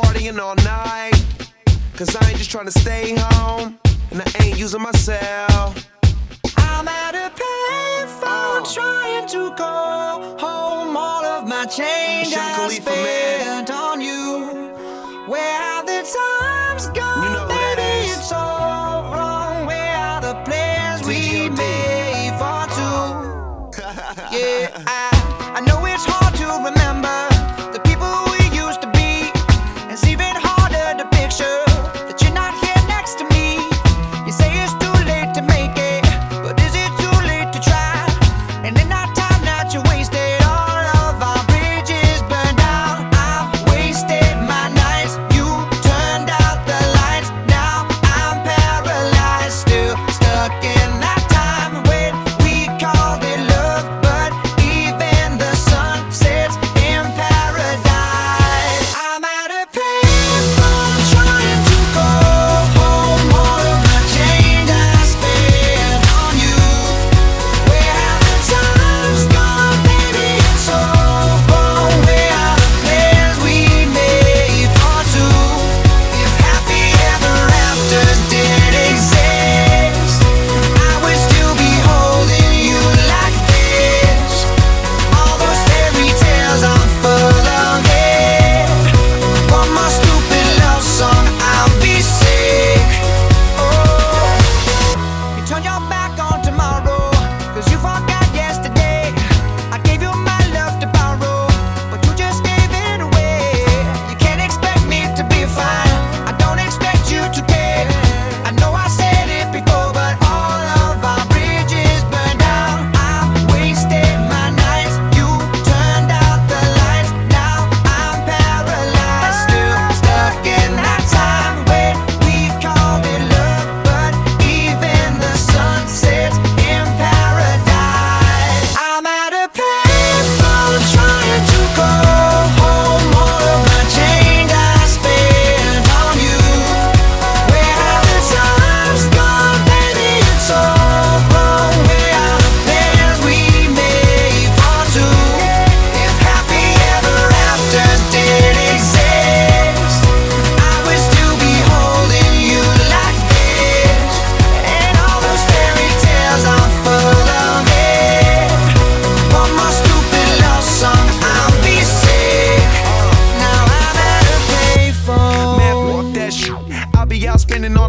partying all night. Cause I ain't just trying to stay home, and I ain't using myself. I'm at a payphone uh. trying to call home. All of my change I spent on you. Where have the times gone? You know Baby, it's all wrong. Where are the plans we made for two? yeah, I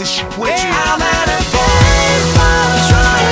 of shit with you. I'm at a home.